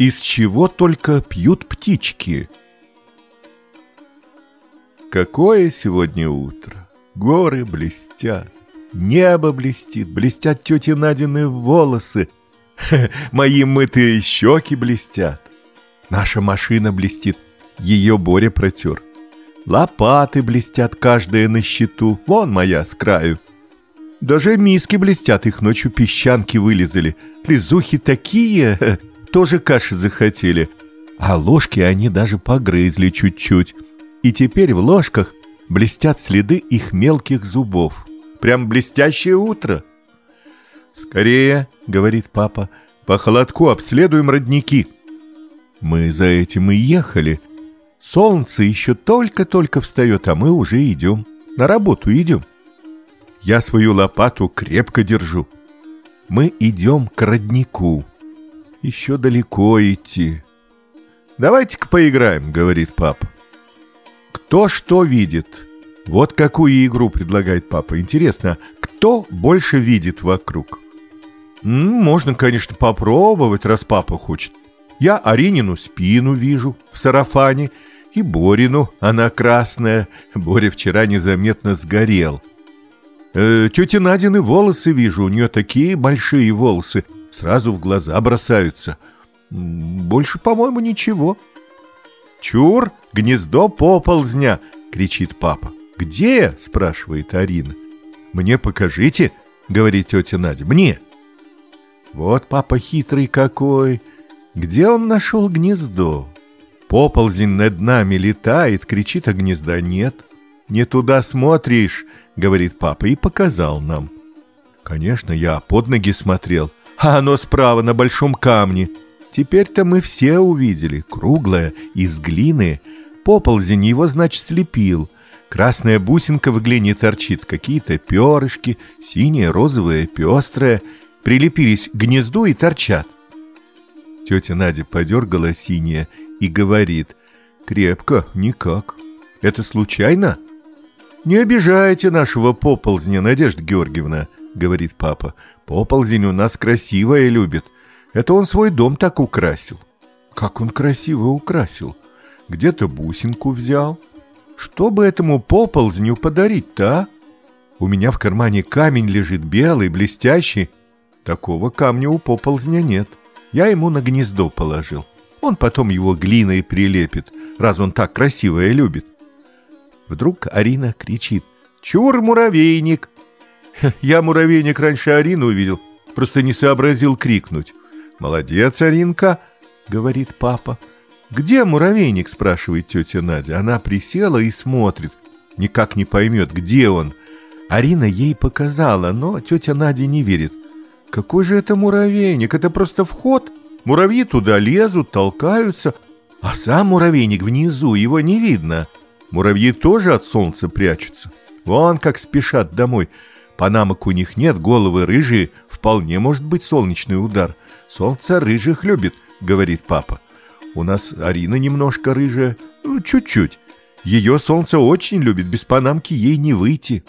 Из чего только пьют птички? Какое сегодня утро! Горы блестят, небо блестит, блестят тети Надины волосы, мои мытые щеки блестят. Наша машина блестит, ее Боря протер. Лопаты блестят, каждая на счету, вон моя с краю. Даже миски блестят, их ночью песчанки вылезали. Лизухи такие, тоже каши захотели. А ложки они даже погрызли чуть-чуть. И теперь в ложках блестят следы их мелких зубов. Прям блестящее утро. «Скорее», — говорит папа, — «по холодку обследуем родники». Мы за этим и ехали. Солнце еще только-только встает, а мы уже идем. На работу идем. Я свою лопату крепко держу. Мы идем к роднику. Еще далеко идти. «Давайте-ка поиграем», — говорит папа. «Кто что видит?» Вот какую игру предлагает папа. Интересно, кто больше видит вокруг? -м, можно, конечно, попробовать, раз папа хочет. Я Аринину спину вижу в сарафане, и Борину, она красная. Боря вчера незаметно сгорел. Э, тетя Надины волосы вижу, у нее такие большие волосы, сразу в глаза бросаются. Больше, по-моему, ничего. «Чур, гнездо поползня!» — кричит папа. «Где?» — спрашивает Арина. «Мне покажите», — говорит тетя Надя. «Мне». Вот папа хитрый какой. Где он нашел гнездо? Поползень над нами летает, кричит, а гнезда нет. «Не туда смотришь», — говорит папа, и показал нам. Конечно, я под ноги смотрел, а оно справа на большом камне. Теперь-то мы все увидели, круглое, из глины. Поползень его, значит, слепил. Красная бусинка в глине торчит, какие-то перышки, синее, розовое, пестрое, прилепились к гнезду и торчат. Тетя Надя подергала синее и говорит, «Крепко, никак. Это случайно?» «Не обижайте нашего поползня, Надежда Георгиевна», — говорит папа. «Поползень у нас красивое любит. Это он свой дом так украсил». «Как он красиво украсил? Где-то бусинку взял. Что бы этому поползню подарить-то, а? У меня в кармане камень лежит белый, блестящий. Такого камня у поползня нет. Я ему на гнездо положил. Он потом его глиной прилепит, раз он так красивое любит. Вдруг Арина кричит «Чур, муравейник!» Я муравейник раньше Арину увидел, просто не сообразил крикнуть. «Молодец, Аринка!» — говорит папа. «Где муравейник?» — спрашивает тетя Надя. Она присела и смотрит. Никак не поймет, где он. Арина ей показала, но тетя Надя не верит. «Какой же это муравейник? Это просто вход. Муравьи туда лезут, толкаются, а сам муравейник внизу, его не видно». Муравьи тоже от солнца прячутся. Вон как спешат домой. Панамок у них нет, головы рыжие. Вполне может быть солнечный удар. Солнце рыжих любит, говорит папа. У нас Арина немножко рыжая. Ну, чуть-чуть. Ее солнце очень любит, без панамки ей не выйти.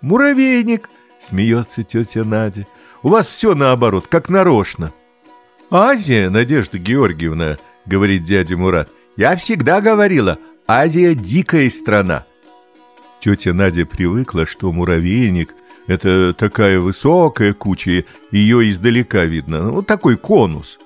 Муравейник, смеется тетя Надя. У вас все наоборот, как нарочно. Азия, Надежда Георгиевна, говорит дядя Мурат. Я всегда говорила, Азия – дикая страна. Тетя Надя привыкла, что муравейник – это такая высокая куча, ее издалека видно, вот такой конус.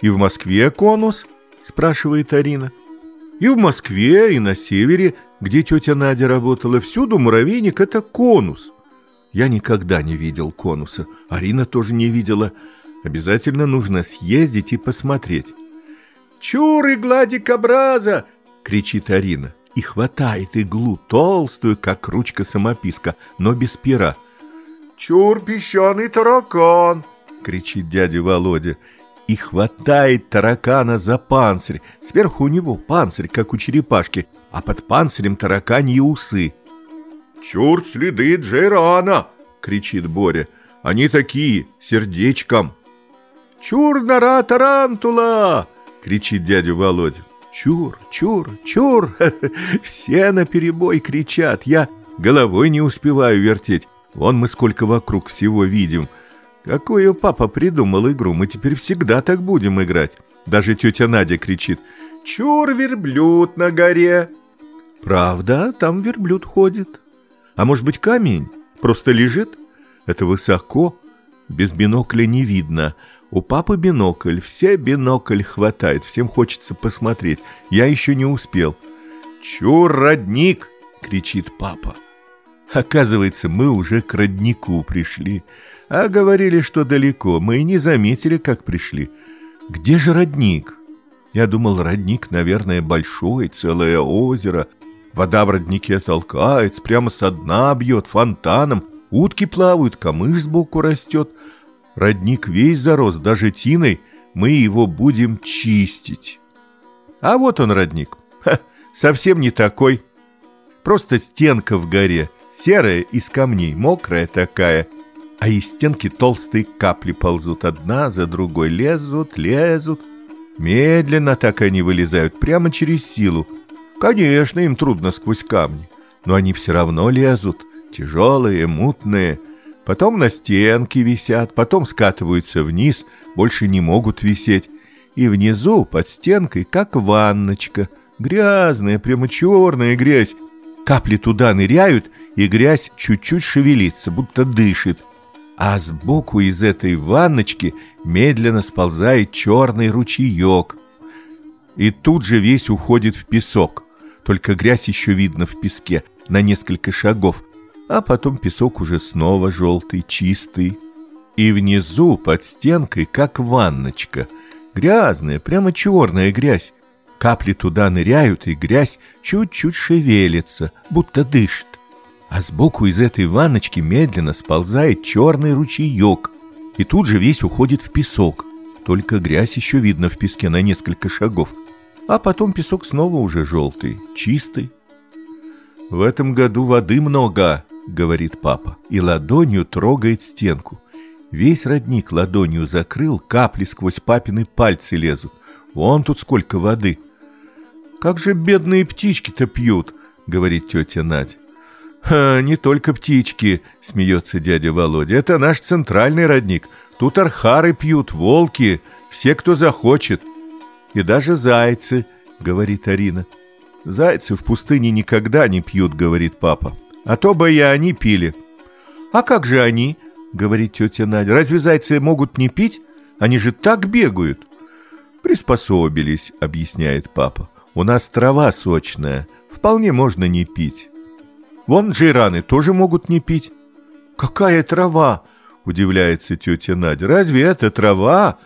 «И в Москве конус?» – спрашивает Арина. «И в Москве, и на севере, где тетя Надя работала, всюду муравейник – это конус». Я никогда не видел конуса, Арина тоже не видела. Обязательно нужно съездить и посмотреть. «Чур и гладикобраза!» — кричит Арина и хватает иглу, толстую, как ручка самописка, но без пера. «Чур, песчаный таракан!» — кричит дядя Володя и хватает таракана за панцирь. Сверху у него панцирь, как у черепашки, а под панцирем тараканьи усы. «Чур, следы Джейрана!» — кричит Боря. «Они такие, сердечком!» «Чур, нора тарантула!» — кричит дядя Володя. Чур, чур, чур! Все наперебой кричат. Я головой не успеваю вертеть. Вон мы сколько вокруг всего видим. Какую папа придумал игру, мы теперь всегда так будем играть. Даже тетя Надя кричит «Чур, верблюд на горе!» Правда, там верблюд ходит. А может быть камень? Просто лежит? Это высоко, без бинокля не видно. У папы бинокль, все бинокль хватает, всем хочется посмотреть. Я еще не успел. «Чур, родник!» — кричит папа. Оказывается, мы уже к роднику пришли. А говорили, что далеко. Мы и не заметили, как пришли. Где же родник? Я думал, родник, наверное, большой, целое озеро. Вода в роднике толкается, прямо со дна бьет фонтаном. Утки плавают, камыш сбоку растет. Родник весь зарос, даже тиной. Мы его будем чистить. А вот он, родник. Ха, совсем не такой. Просто стенка в горе, серая из камней, мокрая такая. А из стенки толстые капли ползут одна за другой, лезут, лезут. Медленно так они вылезают, прямо через силу. Конечно, им трудно сквозь камни, но они все равно лезут, тяжелые, мутные. Потом на стенке висят, потом скатываются вниз, больше не могут висеть. И внизу, под стенкой, как ванночка, грязная, прямо черная грязь. Капли туда ныряют, и грязь чуть-чуть шевелится, будто дышит. А сбоку из этой ванночки медленно сползает черный ручеек. И тут же весь уходит в песок только грязь еще видно в песке на несколько шагов, а потом песок уже снова желтый, чистый. И внизу, под стенкой, как ванночка, грязная, прямо черная грязь. Капли туда ныряют, и грязь чуть-чуть шевелится, будто дышит. А сбоку из этой ванночки медленно сползает черный ручеек, и тут же весь уходит в песок. Только грязь еще видно в песке на несколько шагов а потом песок снова уже желтый, чистый. «В этом году воды много», — говорит папа, и ладонью трогает стенку. Весь родник ладонью закрыл, капли сквозь папины пальцы лезут. Вон тут сколько воды. «Как же бедные птички-то пьют», — говорит тетя Надя. «Ха, не только птички», — смеется дядя Володя. «Это наш центральный родник. Тут архары пьют, волки, все, кто захочет и даже зайцы», — говорит Арина. «Зайцы в пустыне никогда не пьют», — говорит папа. «А то бы и они пили». «А как же они?» — говорит тетя Надя. «Разве зайцы могут не пить? Они же так бегают». «Приспособились», — объясняет папа. «У нас трава сочная, вполне можно не пить». «Вон джейраны тоже могут не пить». «Какая трава?» — удивляется тетя Надя. «Разве это трава?»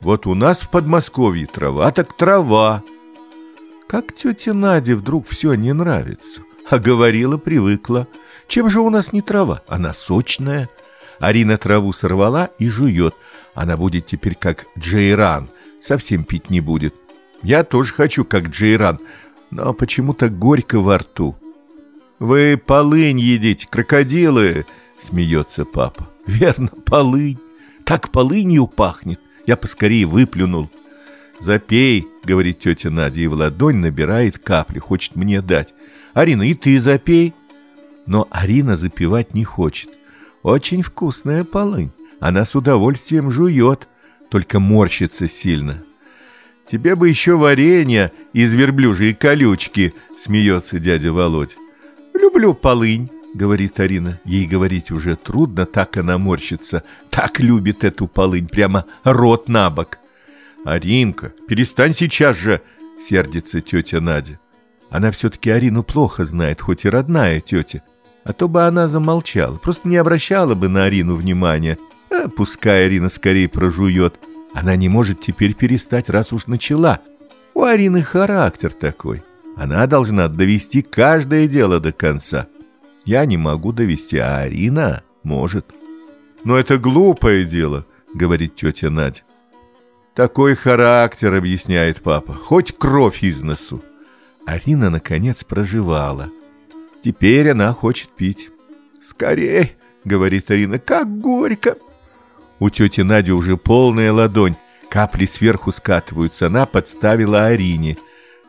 Вот у нас в Подмосковье трава так трава. Как тете Наде вдруг все не нравится. А говорила, привыкла. Чем же у нас не трава? Она сочная. Арина траву сорвала и жует. Она будет теперь как Джейран. Совсем пить не будет. Я тоже хочу как Джейран, но почему-то горько во рту. «Вы полынь едите, крокодилы!» — смеется папа. «Верно, полынь. Так полынью пахнет. Я поскорее выплюнул. «Запей», — говорит тетя Надя, и в ладонь набирает капли, хочет мне дать. «Арина, и ты запей». Но Арина запивать не хочет. Очень вкусная полынь. Она с удовольствием жует, только морщится сильно. «Тебе бы еще варенье из верблюжьей колючки», — смеется дядя Володь. «Люблю полынь», — говорит Арина. Ей говорить уже трудно, так она морщится. Так любит эту полынь, прямо рот на бок. «Аринка, перестань сейчас же!» — сердится тетя Надя. Она все-таки Арину плохо знает, хоть и родная тетя. А то бы она замолчала, просто не обращала бы на Арину внимания. А пускай Арина скорее прожует. Она не может теперь перестать, раз уж начала. У Арины характер такой. Она должна довести каждое дело до конца. Я не могу довести, а Арина может. Но это глупое дело, говорит тетя Надя. Такой характер, объясняет папа, хоть кровь из носу. Арина, наконец, проживала. Теперь она хочет пить. «Скорей!» — говорит Арина. «Как горько!» У тети Нади уже полная ладонь. Капли сверху скатываются. Она подставила Арине.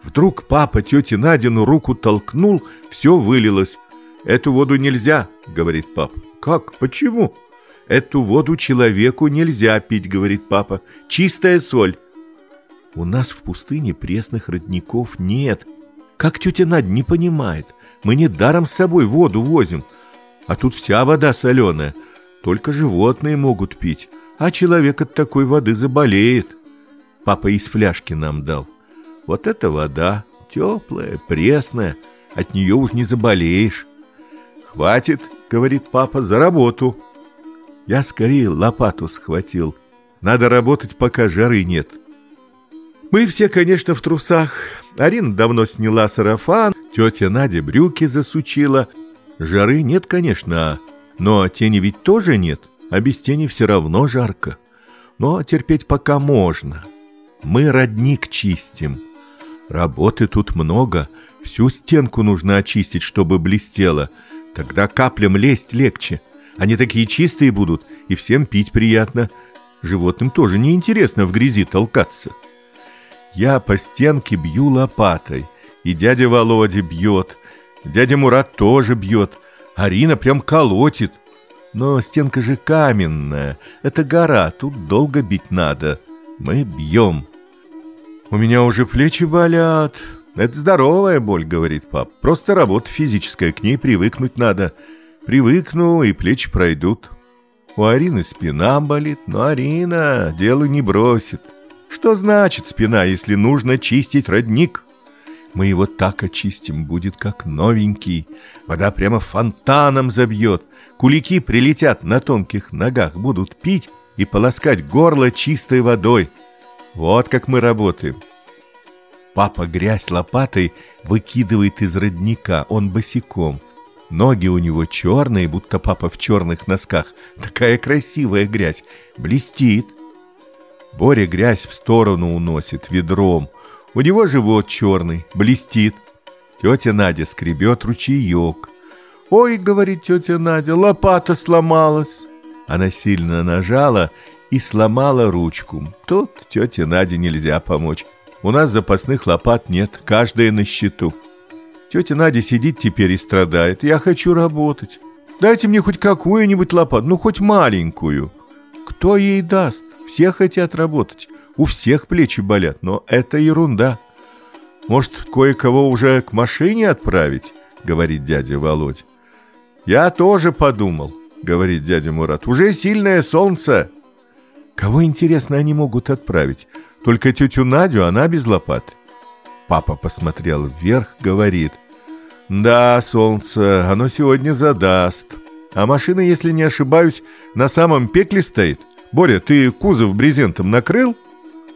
Вдруг папа тете Надину руку толкнул, все вылилось. «Эту воду нельзя», — говорит папа. «Как? Почему?» Эту воду человеку нельзя пить, говорит папа. Чистая соль. У нас в пустыне пресных родников нет. Как тетя Надя не понимает. Мы не даром с собой воду возим. А тут вся вода соленая. Только животные могут пить. А человек от такой воды заболеет. Папа из фляжки нам дал. Вот эта вода, теплая, пресная. От нее уж не заболеешь. «Хватит», — говорит папа, — «за работу». Я скорее лопату схватил. Надо работать, пока жары нет. Мы все, конечно, в трусах. Арина давно сняла сарафан, тетя Надя брюки засучила. Жары нет, конечно, но тени ведь тоже нет, а без тени все равно жарко. Но терпеть пока можно. Мы родник чистим. Работы тут много, всю стенку нужно очистить, чтобы блестело. Тогда каплям лезть легче. Они такие чистые будут, и всем пить приятно. Животным тоже неинтересно в грязи толкаться. Я по стенке бью лопатой, и дядя Володя бьет, дядя Мурат тоже бьет, Арина прям колотит. Но стенка же каменная, это гора, тут долго бить надо. Мы бьем. У меня уже плечи болят. Это здоровая боль, говорит пап. Просто работа физическая, к ней привыкнуть надо. Привыкну, и плечи пройдут. У Арины спина болит, но Арина дело не бросит. Что значит спина, если нужно чистить родник? Мы его так очистим, будет как новенький. Вода прямо фонтаном забьет. Кулики прилетят на тонких ногах, будут пить и полоскать горло чистой водой. Вот как мы работаем. Папа грязь лопатой выкидывает из родника, он босиком. Ноги у него черные, будто папа в черных носках. Такая красивая грязь, блестит. Боря грязь в сторону уносит ведром. У него живот черный, блестит. Тетя Надя скребет ручеек. «Ой, — говорит тетя Надя, — лопата сломалась». Она сильно нажала и сломала ручку. Тут тете Наде нельзя помочь. У нас запасных лопат нет, каждая на счету. Тетя Надя сидит теперь и страдает. Я хочу работать. Дайте мне хоть какую-нибудь лопату, ну хоть маленькую. Кто ей даст? Все хотят работать. У всех плечи болят, но это ерунда. Может, кое-кого уже к машине отправить? Говорит дядя Володь. Я тоже подумал, говорит дядя Мурат. Уже сильное солнце. Кого, интересно, они могут отправить? Только тетю Надю, она без лопаты. Папа посмотрел вверх, говорит. Да, солнце, оно сегодня задаст. А машина, если не ошибаюсь, на самом пекле стоит. Боря, ты кузов брезентом накрыл?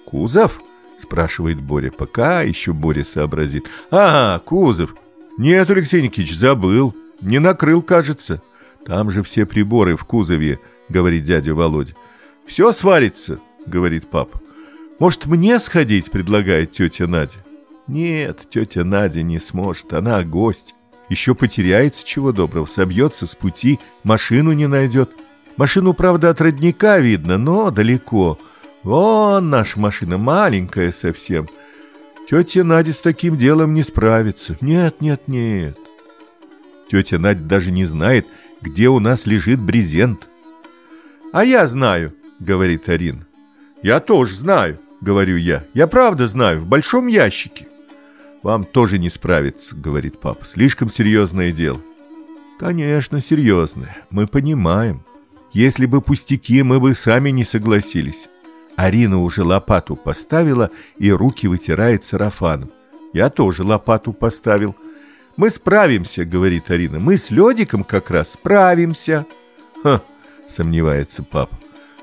Кузов? Спрашивает Боря. Пока еще Боря сообразит. А, кузов. Нет, Алексей Никитич, забыл. Не накрыл, кажется. Там же все приборы в кузове, говорит дядя Володя. Все сварится, говорит папа. Может, мне сходить, предлагает тетя Надя. Нет, тетя Надя не сможет, она гость. Еще потеряется чего доброго, собьется с пути, машину не найдет. Машину, правда, от родника видно, но далеко. Вон наша машина, маленькая совсем. Тетя Надя с таким делом не справится. Нет, нет, нет. Тетя Надя даже не знает, где у нас лежит брезент. «А я знаю», — говорит Арин. «Я тоже знаю», — говорю я. «Я правда знаю, в большом ящике». «Вам тоже не справиться», — говорит папа. «Слишком серьезное дело». «Конечно, серьезное. Мы понимаем. Если бы пустяки, мы бы сами не согласились». Арина уже лопату поставила и руки вытирает сарафаном. Я тоже лопату поставил. «Мы справимся», — говорит Арина. «Мы с Ледиком как раз справимся». «Ха», — сомневается папа.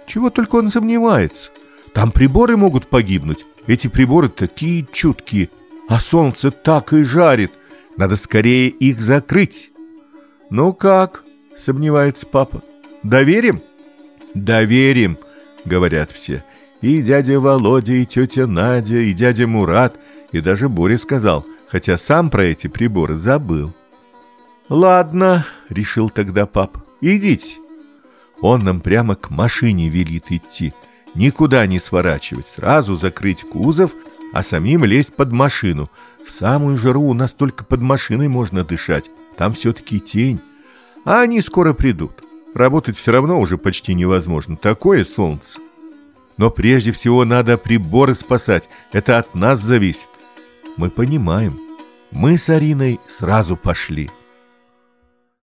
«Чего только он сомневается? Там приборы могут погибнуть. Эти приборы такие чуткие, а солнце так и жарит. Надо скорее их закрыть. Ну как? Сомневается папа. Доверим? Доверим, говорят все. И дядя Володя, и тетя Надя, и дядя Мурат, и даже Боря сказал, хотя сам про эти приборы забыл. «Ладно», — решил тогда пап, — «идите». Он нам прямо к машине велит идти, никуда не сворачивать, сразу закрыть кузов а самим лезть под машину. В самую жару у нас только под машиной можно дышать. Там все-таки тень. А они скоро придут. Работать все равно уже почти невозможно. Такое солнце. Но прежде всего надо приборы спасать. Это от нас зависит. Мы понимаем. Мы с Ариной сразу пошли.